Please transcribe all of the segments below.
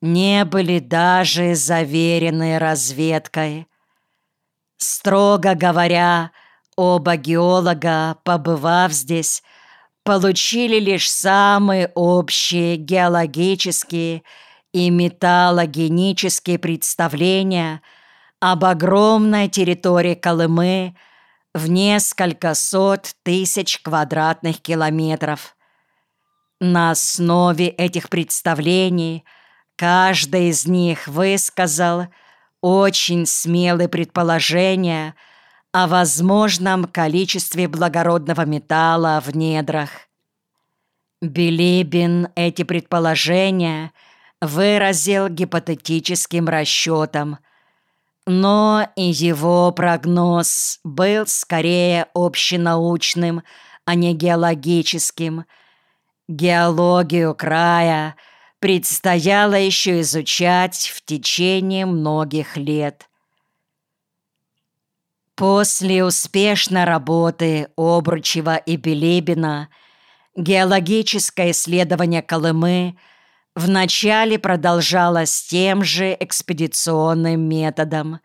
не были даже заверены разведкой. Строго говоря, оба геолога, побывав здесь, получили лишь самые общие геологические и металлогенические представления об огромной территории Колымы в несколько сот тысяч квадратных километров. На основе этих представлений каждый из них высказал очень смелые предположения о возможном количестве благородного металла в недрах. Билибин эти предположения выразил гипотетическим расчетом, но и его прогноз был скорее общенаучным, а не геологическим. Геологию края предстояло еще изучать в течение многих лет. После успешной работы Обручева и Билибина геологическое исследование Колымы вначале продолжалось тем же экспедиционным методом,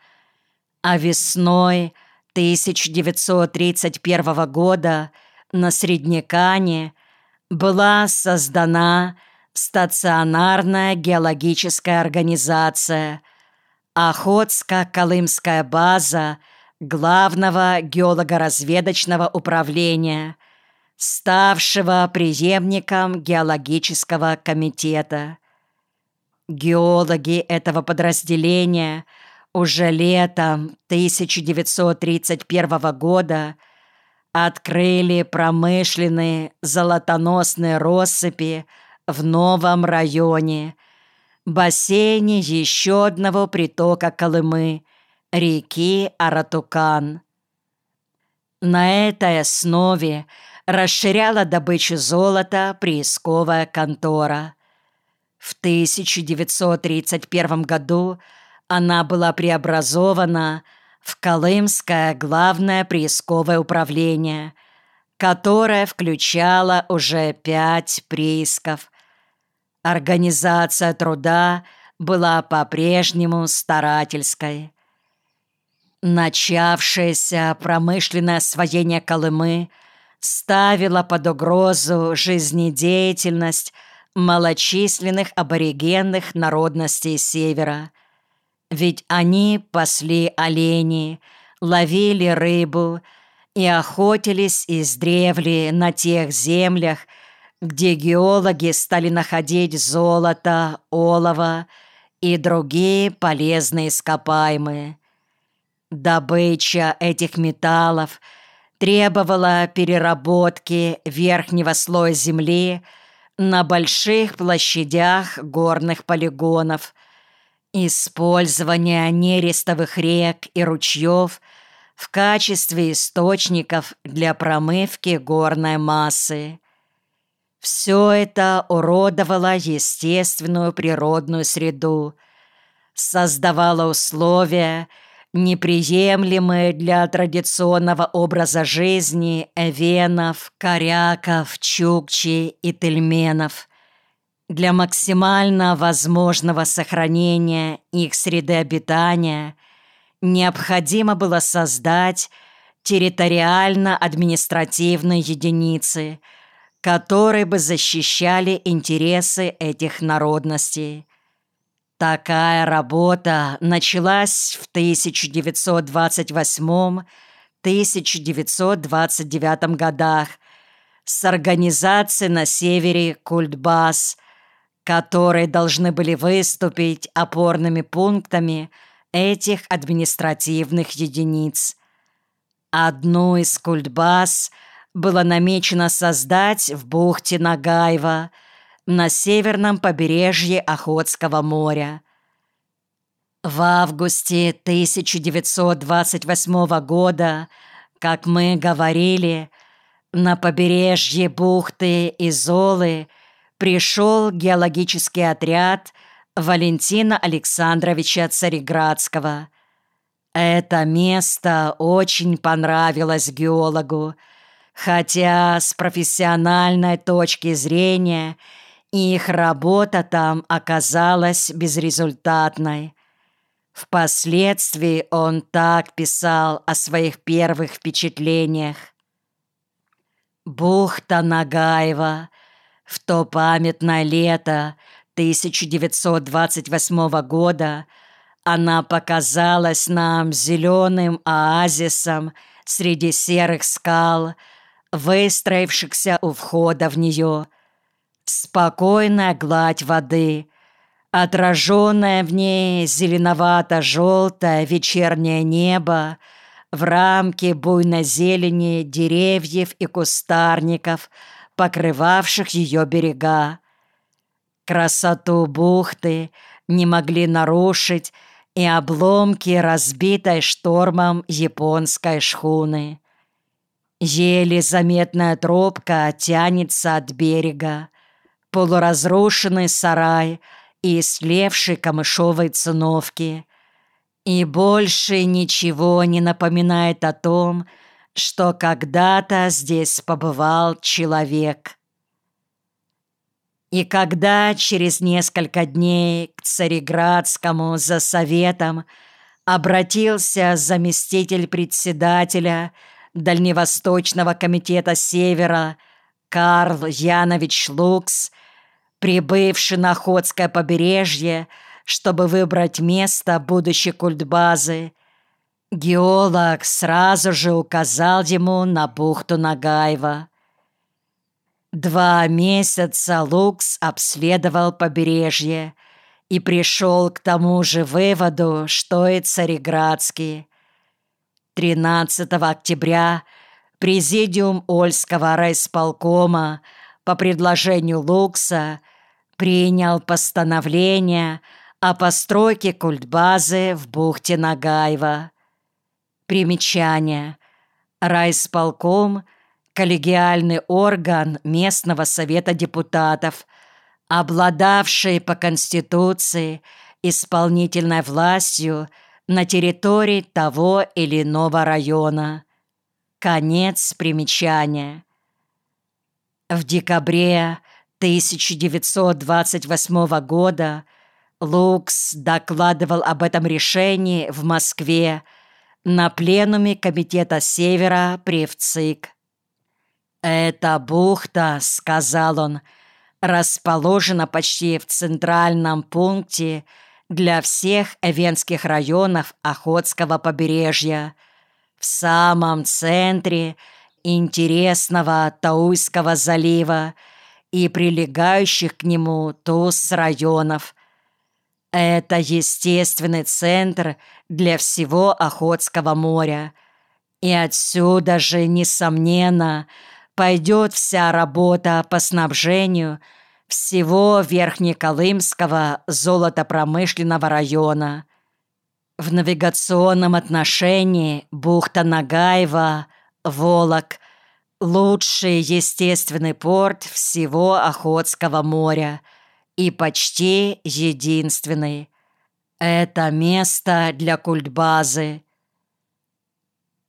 а весной 1931 года на Среднекане была создана стационарная геологическая организация Охотско-Колымская база – главного геолого-разведочного управления, ставшего преемником геологического комитета. Геологи этого подразделения уже летом 1931 года открыли промышленные золотоносные россыпи в новом районе, бассейне еще одного притока Колымы – реки Аратукан. На этой основе расширяла добычу золота приисковая контора. В 1931 году она была преобразована в Колымское главное приисковое управление, которое включало уже пять приисков. Организация труда была по-прежнему старательской. Начавшееся промышленное освоение Колымы ставило под угрозу жизнедеятельность малочисленных аборигенных народностей Севера. Ведь они пасли оленей, ловили рыбу и охотились издревле на тех землях, где геологи стали находить золото, олово и другие полезные ископаемые. Добыча этих металлов требовала переработки верхнего слоя земли на больших площадях горных полигонов, использования нерестовых рек и ручьев в качестве источников для промывки горной массы. Все это уродовало естественную природную среду, создавало условия, неприемлемые для традиционного образа жизни эвенов, коряков, чукчи и тельменов. Для максимально возможного сохранения их среды обитания необходимо было создать территориально-административные единицы, которые бы защищали интересы этих народностей. Такая работа началась в 1928-1929 годах с организацией на севере Культбас, которые должны были выступить опорными пунктами этих административных единиц. Одну из Культбас было намечено создать в бухте Нагаева – на северном побережье Охотского моря. В августе 1928 года, как мы говорили, на побережье бухты Изолы пришел геологический отряд Валентина Александровича Цареградского. Это место очень понравилось геологу, хотя с профессиональной точки зрения – их работа там оказалась безрезультатной. Впоследствии он так писал о своих первых впечатлениях. Бухта Нагаева в то памятное лето 1928 года она показалась нам зеленым оазисом среди серых скал, выстроившихся у входа в нее – Спокойная гладь воды, отраженное в ней зеленовато-желтое вечернее небо, в рамке буйной зелени деревьев и кустарников, покрывавших ее берега. Красоту бухты не могли нарушить и обломки разбитой штормом японской шхуны. Еле заметная тропка тянется от берега полуразрушенный сарай и слевшие камышовые циновки. И больше ничего не напоминает о том, что когда-то здесь побывал человек. И когда через несколько дней к Цареградскому за советом обратился заместитель председателя Дальневосточного комитета Севера Карл Янович Лукс – прибывший на Охотское побережье, чтобы выбрать место будущей культбазы, геолог сразу же указал ему на бухту Нагаева. Два месяца Лукс обследовал побережье и пришел к тому же выводу, что и Цареградский. 13 октября Президиум Ольского райсполкома по предложению Лукса – принял постановление о постройке культбазы в бухте Нагаева. Примечание. Райсполком – коллегиальный орган местного совета депутатов, обладавший по Конституции исполнительной властью на территории того или иного района. Конец примечания. В декабре 1928 года Лукс докладывал об этом решении в Москве на пленуме Комитета Севера при ВЦИК. «Эта бухта, — сказал он, — расположена почти в центральном пункте для всех эвенских районов Охотского побережья, в самом центре интересного Тауйского залива, и прилегающих к нему туз районов. Это естественный центр для всего Охотского моря. И отсюда же, несомненно, пойдет вся работа по снабжению всего Верхнеколымского золотопромышленного района. В навигационном отношении бухта Нагаева, Волок лучший естественный порт всего Охотского моря и почти единственный. Это место для культбазы.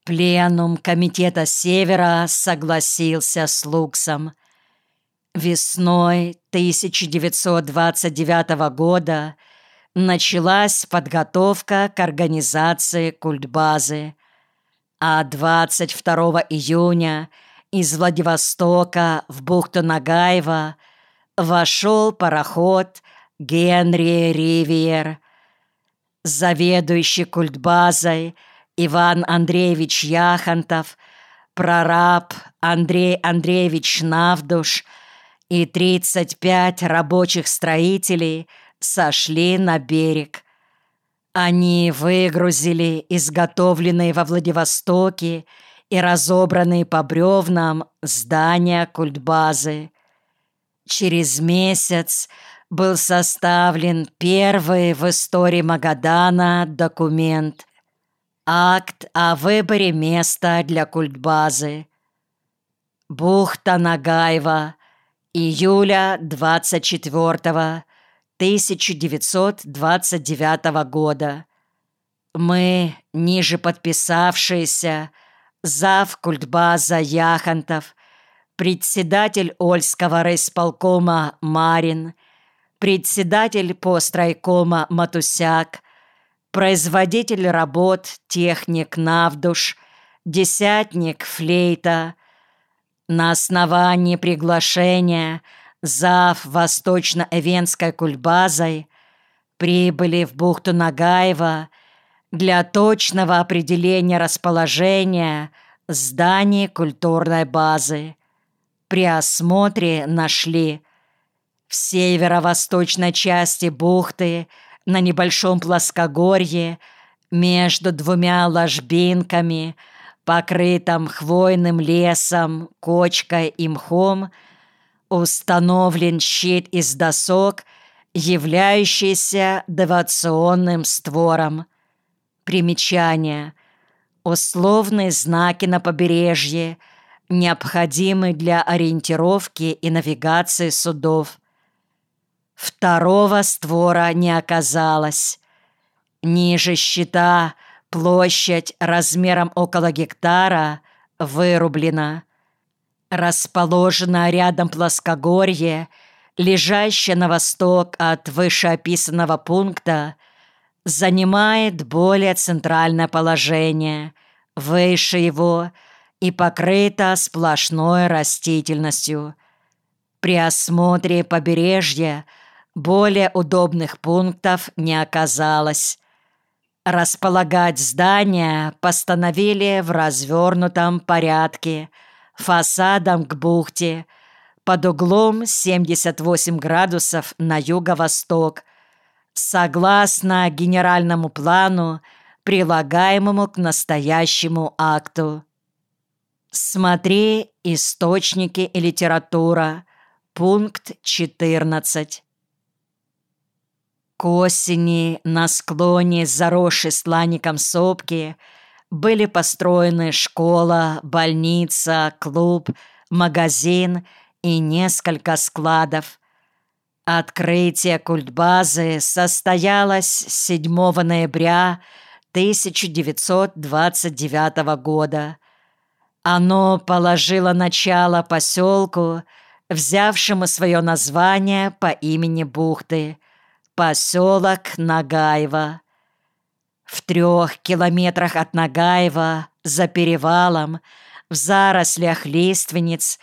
Пленум Комитета Севера согласился с Луксом. Весной 1929 года началась подготовка к организации культбазы, а 22 июня – из Владивостока в бухту Нагаева вошел пароход Генри Ривиер. Заведующий культбазой Иван Андреевич Яхонтов, прораб Андрей Андреевич Навдуш и 35 рабочих строителей сошли на берег. Они выгрузили изготовленные во Владивостоке и разобранные по бревнам здания культбазы. Через месяц был составлен первый в истории Магадана документ «Акт о выборе места для культбазы». Бухта Нагаева, июля 24 1929 года. Мы, ниже подписавшиеся, зав культбаза Яхонтов, председатель Ольского райсполкома Марин, председатель постройкома Матусяк, производитель работ техник Навдуш, десятник Флейта. На основании приглашения зав Восточно-Эвенской кульбазой прибыли в бухту Нагаева для точного определения расположения зданий культурной базы. При осмотре нашли в северо-восточной части бухты на небольшом плоскогорье между двумя ложбинками, покрытым хвойным лесом, кочкой и мхом, установлен щит из досок, являющийся девационным створом. Примечание. Условные знаки на побережье, необходимые для ориентировки и навигации судов. Второго створа не оказалось. Ниже щита площадь размером около гектара вырублена. Расположена рядом плоскогорье, лежащее на восток от вышеописанного пункта, занимает более центральное положение, выше его и покрыто сплошной растительностью. При осмотре побережья более удобных пунктов не оказалось. Располагать здание постановили в развернутом порядке, фасадом к бухте, под углом 78 градусов на юго-восток – согласно генеральному плану, прилагаемому к настоящему акту. Смотри «Источники и литература», пункт 14. К осени на склоне заросшей слаником сопки были построены школа, больница, клуб, магазин и несколько складов – Открытие культбазы состоялось 7 ноября 1929 года. Оно положило начало поселку, взявшему свое название по имени бухты – поселок Нагаева. В трех километрах от Нагаева, за перевалом, в зарослях лиственниц,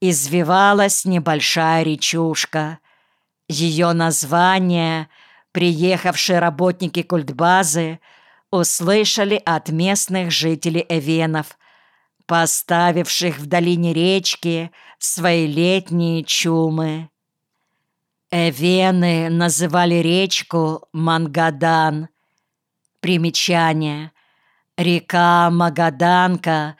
извивалась небольшая речушка – ее название приехавшие работники культбазы услышали от местных жителей Эвенов, поставивших в долине речки свои летние чумы. Эвены называли речку Мангадан. Примечание. Река Магаданка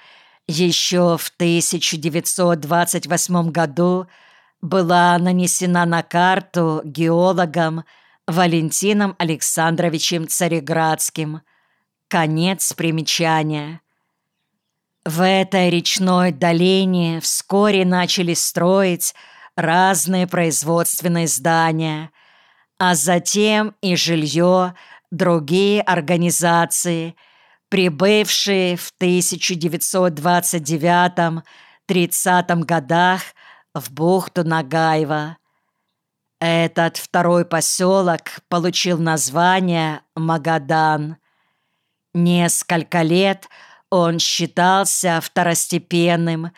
еще в 1928 году – была нанесена на карту геологом Валентином Александровичем Цареградским. Конец примечания. В этой речной долине вскоре начали строить разные производственные здания, а затем и жилье другие организации, прибывшие в 1929-30 годах в бухту Нагаева. Этот второй поселок получил название Магадан. Несколько лет он считался второстепенным,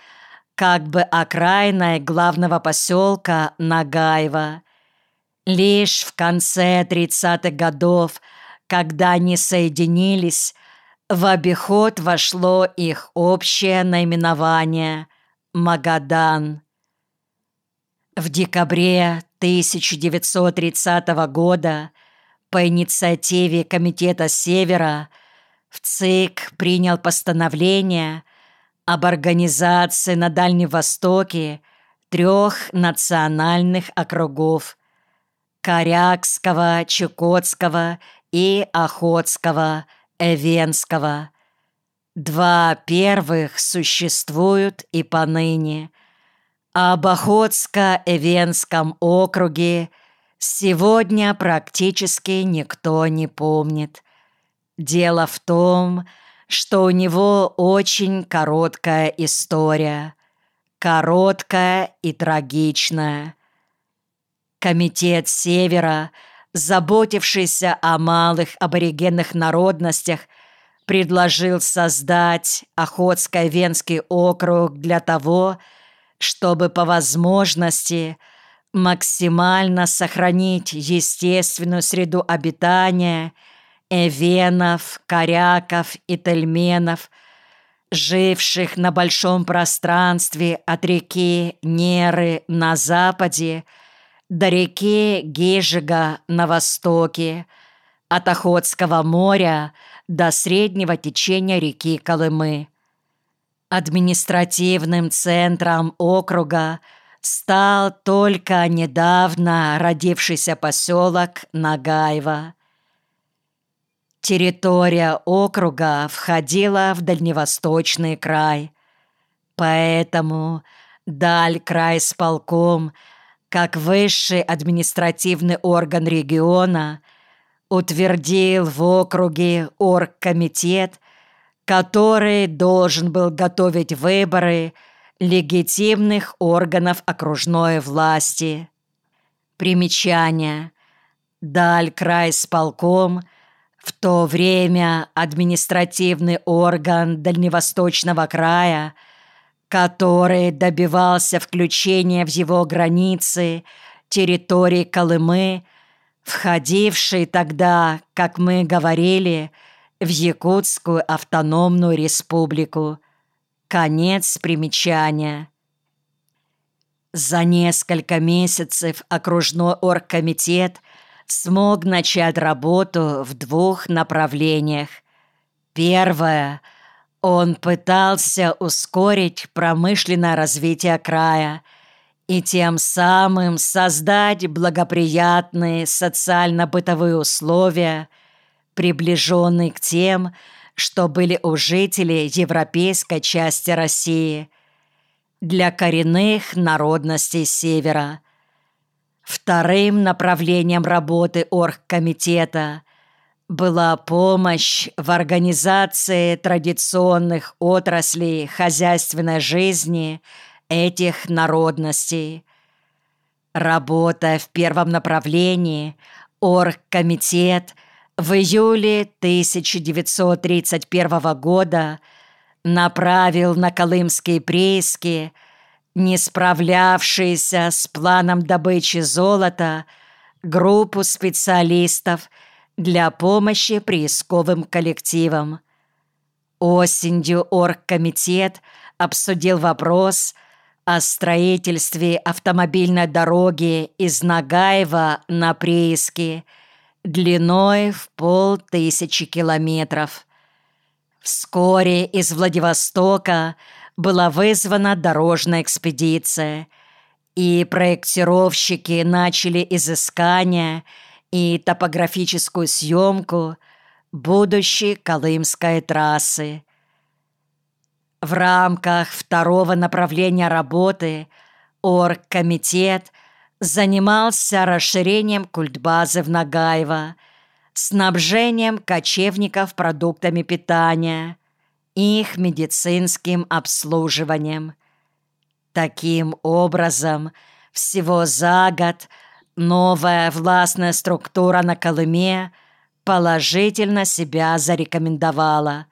как бы окраиной главного поселка Нагаева. Лишь в конце 30-х годов, когда они соединились, в обиход вошло их общее наименование – Магадан. В декабре 1930 года по инициативе Комитета Севера в ЦИК принял постановление об организации на Дальнем Востоке трех национальных округов – Корякского, Чукотского и Охотского, Эвенского. Два первых существуют и поныне – об Охотско-Эвенском округе сегодня практически никто не помнит. Дело в том, что у него очень короткая история. короткая и трагичная. Комитет Севера, заботившийся о малых аборигенных народностях, предложил создать Охотско-Венский округ для того, чтобы по возможности максимально сохранить естественную среду обитания эвенов, коряков и тельменов, живших на большом пространстве от реки Неры на западе до реки Гижига на востоке, от Охотского моря до среднего течения реки Колымы. Административным центром округа стал только недавно родившийся поселок Нагаева. Территория округа входила в дальневосточный край, поэтому Даль край с полком, как высший административный орган региона, утвердил в округе оргкомитет, который должен был готовить выборы легитимных органов окружной власти. Примечание. Даль край с полком – в то время административный орган Дальневосточного края, который добивался включения в его границы территории Колымы, входившей тогда, как мы говорили, в Якутскую автономную республику. Конец примечания. За несколько месяцев окружной оргкомитет – смог начать работу в двух направлениях. Первое. Он пытался ускорить промышленное развитие края и тем самым создать благоприятные социально-бытовые условия, приближенные к тем, что были у жителей европейской части России, для коренных народностей Севера – Вторым направлением работы оргкомитета была помощь в организации традиционных отраслей хозяйственной жизни этих народностей. Работая в первом направлении, оргкомитет в июле 1931 года направил на Колымские прииски – не справлявшиеся с планом добычи золота, группу специалистов для помощи приисковым коллективам. Осенью оргкомитет обсудил вопрос о строительстве автомобильной дороги из Нагаева на прииски длиной в полтысячи километров. Вскоре из Владивостока – была вызвана дорожная экспедиция, и проектировщики начали изыскания и топографическую съемку будущей Колымской трассы. В рамках второго направления работы оргкомитет занимался расширением культбазы в Нагаево, снабжением кочевников продуктами питания – их медицинским обслуживанием. Таким образом, всего за год новая властная структура на Колыме положительно себя зарекомендовала.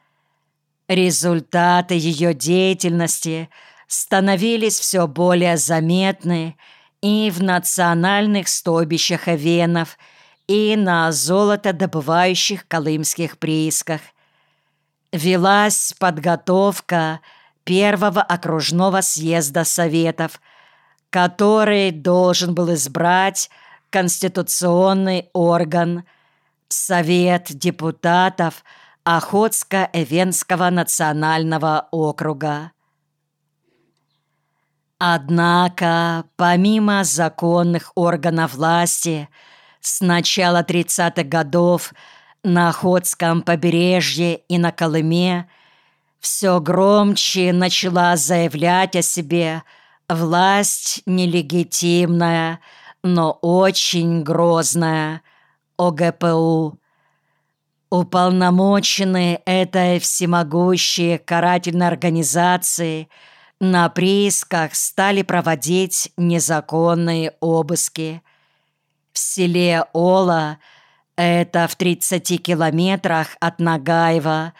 Результаты ее деятельности становились все более заметны и в национальных стойбищах Эвенов, и на золотодобывающих колымских приисках велась подготовка первого окружного съезда Советов, который должен был избрать конституционный орган Совет депутатов Охотско-Эвенского национального округа. Однако, помимо законных органов власти, с начала 30-х годов – на Охотском побережье и на Колыме все громче начала заявлять о себе власть нелегитимная, но очень грозная ОГПУ. Уполномоченные этой всемогущей карательной организации на приисках стали проводить незаконные обыски. В селе Ола, это в 30 километрах от Нагаева,